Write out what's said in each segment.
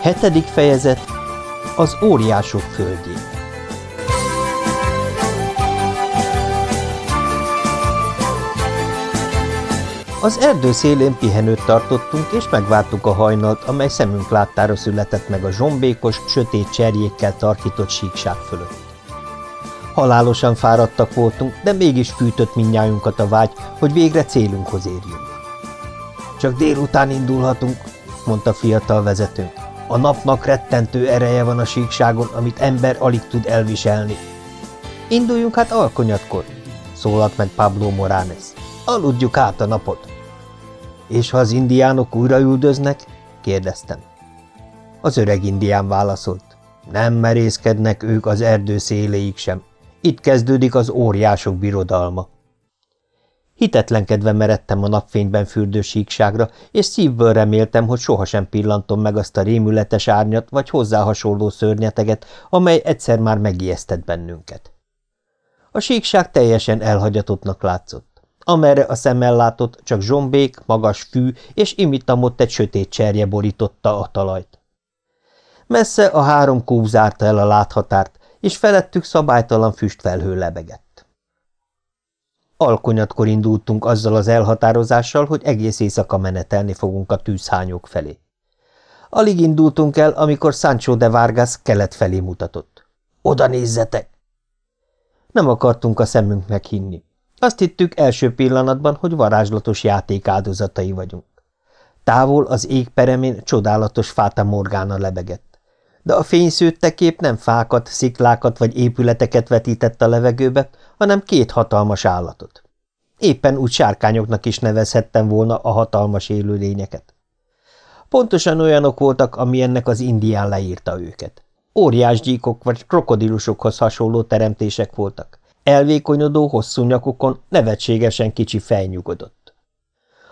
Hetedik fejezet Az óriások földjén Az erdő szélén pihenőt tartottunk, és megvártuk a hajnalt, amely szemünk láttára született meg a zsombékos, sötét cserjékkel tarkított síkság fölött. Halálosan fáradtak voltunk, de mégis fűtött mindnyájunkat a vágy, hogy végre célunkhoz érjünk. Csak délután indulhatunk, mondta fiatal vezetőnk. A napnak rettentő ereje van a síkságon, amit ember alig tud elviselni. Induljunk hát alkonyatkor, szólalt meg Pablo Moranes. Aludjuk át a napot. És ha az indiánok újra üldöznek? kérdeztem. Az öreg indián válaszolt. Nem merészkednek ők az erdő széléig sem. Itt kezdődik az óriások birodalma. Hitetlenkedve meredtem a napfényben fürdő síkságra, és szívből reméltem, hogy sohasem pillantom meg azt a rémületes árnyat vagy hozzá hasonló szörnyeteget, amely egyszer már megijesztett bennünket. A síkság teljesen elhagyatottnak látszott. Amerre a szemmel látott, csak zsombék, magas fű és imitamott egy sötét cserje borította a talajt. Messze a három kúp zárta el a láthatárt, és felettük szabálytalan füstfelhő lebegett. Alkonyatkor indultunk azzal az elhatározással, hogy egész éjszaka menetelni fogunk a tűzhányok felé. Alig indultunk el, amikor Sancho de Vargas kelet felé mutatott. – Oda nézzetek! Nem akartunk a szemünknek hinni. Azt hittük első pillanatban, hogy varázslatos játék áldozatai vagyunk. Távol az ég peremén csodálatos fáta morgána lebegett. De a fényszőtte kép nem fákat, sziklákat vagy épületeket vetített a levegőbe, hanem két hatalmas állatot. Éppen úgy sárkányoknak is nevezhettem volna a hatalmas élőlényeket. Pontosan olyanok voltak, amilyennek az indián leírta őket. Óriásgyíkok vagy krokodilusokhoz hasonló teremtések voltak. Elvékonyodó, hosszú nyakukon nevetségesen kicsi fej nyugodott.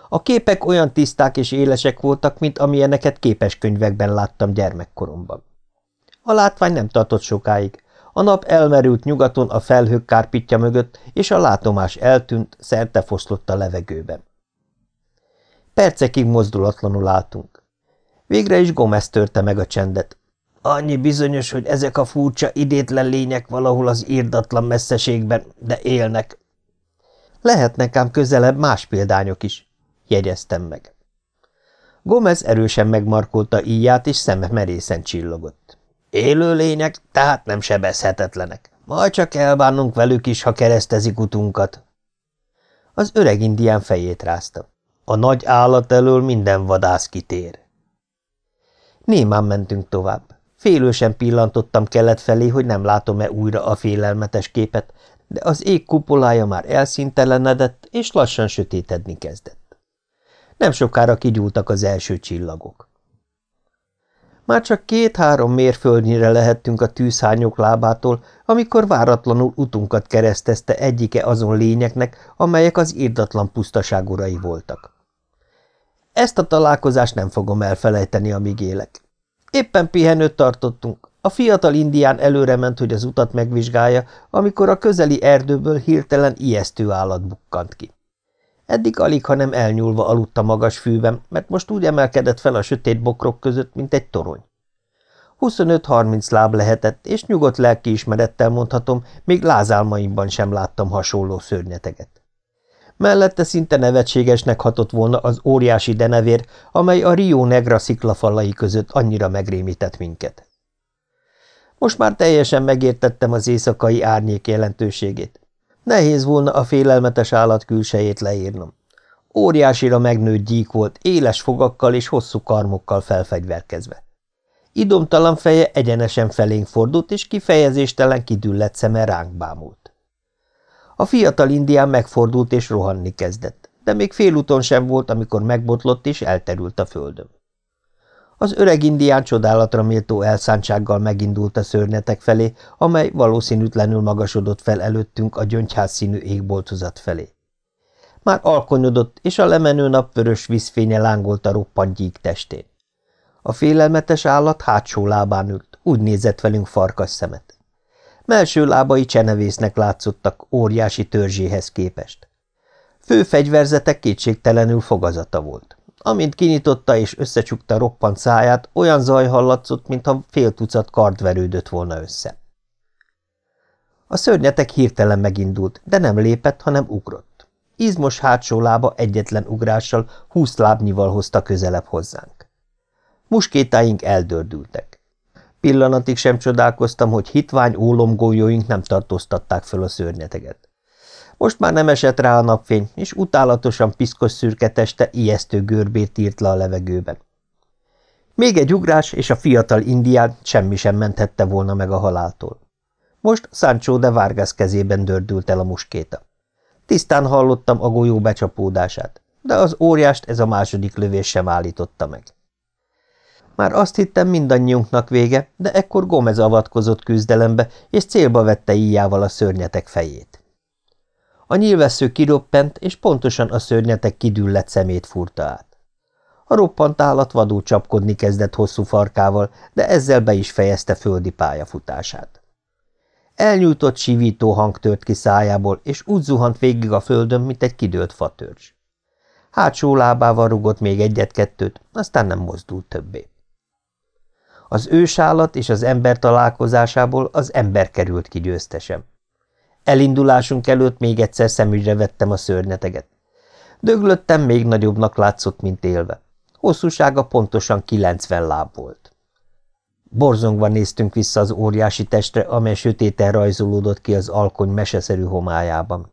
A képek olyan tiszták és élesek voltak, mint amilyeneket képeskönyvekben láttam gyermekkoromban. A látvány nem tartott sokáig. A nap elmerült nyugaton a felhők kárpitja mögött, és a látomás eltűnt, szerte foszlott a levegőben. Percekig mozdulatlanul álltunk. Végre is Gomez törte meg a csendet. Annyi bizonyos, hogy ezek a furcsa, idétlen lények valahol az írdatlan messzeségben, de élnek. Lehetnek ám közelebb más példányok is, jegyeztem meg. Gomez erősen megmarkolta íját, és szeme merészen csillogott. Élő lények, tehát nem sebezhetetlenek. Majd csak elbánunk velük is, ha keresztezik utunkat. Az öreg indián fejét rázta. A nagy állat elől minden vadász kitér. Némán mentünk tovább. Félősen pillantottam kelet felé, hogy nem látom-e újra a félelmetes képet, de az ég kupolája már elszintelenedett, és lassan sötétedni kezdett. Nem sokára kigyúltak az első csillagok. Már csak két-három mérföldnyire lehettünk a tűzhányok lábától, amikor váratlanul utunkat keresztezte egyike azon lényeknek, amelyek az írdatlan pusztaság urai voltak. Ezt a találkozást nem fogom elfelejteni, amíg élek. Éppen pihenőt tartottunk. A fiatal indián előre ment, hogy az utat megvizsgálja, amikor a közeli erdőből hirtelen ijesztő állat bukkant ki. Eddig alig, hanem elnyúlva aludt a magas fűben, mert most úgy emelkedett fel a sötét bokrok között, mint egy torony. 25-30 láb lehetett, és nyugodt lelkiismerettel mondhatom, még lázálmaimban sem láttam hasonló szörnyeteget. Mellette szinte nevetségesnek hatott volna az óriási denevér, amely a Rio Negra sziklafalai között annyira megrémített minket. Most már teljesen megértettem az éjszakai árnyék jelentőségét. Nehéz volna a félelmetes állat külsejét leírnom. Óriásira megnőtt gyík volt, éles fogakkal és hosszú karmokkal felfegyverkezve. Idomtalan feje egyenesen felénk fordult, és kifejezéstelen kidüllett szeme ránk bámult. A fiatal indián megfordult és rohanni kezdett, de még félúton sem volt, amikor megbotlott és elterült a földön. Az öreg indián csodálatra méltó elszántsággal megindult a szörnyetek felé, amely valószínűtlenül magasodott fel előttünk a gyöngyház színű égboltozat felé. Már alkonyodott, és a lemenő nap vörös vízfénye lángolt a roppant gyík testén. A félelmetes állat hátsó lábán ült, úgy nézett velünk farkas szemet. Melső lábai csenevésznek látszottak óriási törzséhez képest. Fő fegyverzete kétségtelenül fogazata volt. Amint kinyitotta és összecsukta roppant száját, olyan zaj hallatszott, mintha fél tucat kard verődött volna össze. A szörnyetek hirtelen megindult, de nem lépett, hanem ugrott. Izmos hátsó lába egyetlen ugrással húsz lábnyival hozta közelebb hozzánk. Muskétáink eldördültek. Pillanatig sem csodálkoztam, hogy hitvány ólomgójóink nem tartóztatták föl a szörnyeteget. Most már nem esett rá a napfény, és utálatosan piszkos szürke teste ijesztő görbét írt le a levegőben. Még egy ugrás, és a fiatal indián semmi sem menthette volna meg a haláltól. Most Sancho de Vargas kezében dördült el a muskéta. Tisztán hallottam a golyó becsapódását, de az óriást ez a második lövés sem állította meg. Már azt hittem mindannyiunknak vége, de ekkor Gomez avatkozott küzdelembe, és célba vette íjával a szörnyetek fejét. A nyilvessző kiroppent, és pontosan a szörnyetek kidüllett szemét furta át. A roppant állat vadul csapkodni kezdett hosszú farkával, de ezzel be is fejezte földi pályafutását. Elnyújtott sivító hang tört ki szájából, és úgy zuhant végig a földön, mint egy kidőlt fatörzs. Hátsó lábával rugott még egyet-kettőt, aztán nem mozdult többé. Az ősállat és az ember találkozásából az ember került ki győztesem. Elindulásunk előtt még egyszer szemügyre vettem a szörnyeteget. Döglöttem még nagyobbnak látszott, mint élve. Hosszúsága pontosan 90 láb volt. Borzongva néztünk vissza az óriási testre, amely sötéten rajzolódott ki az alkony meseszerű homályában.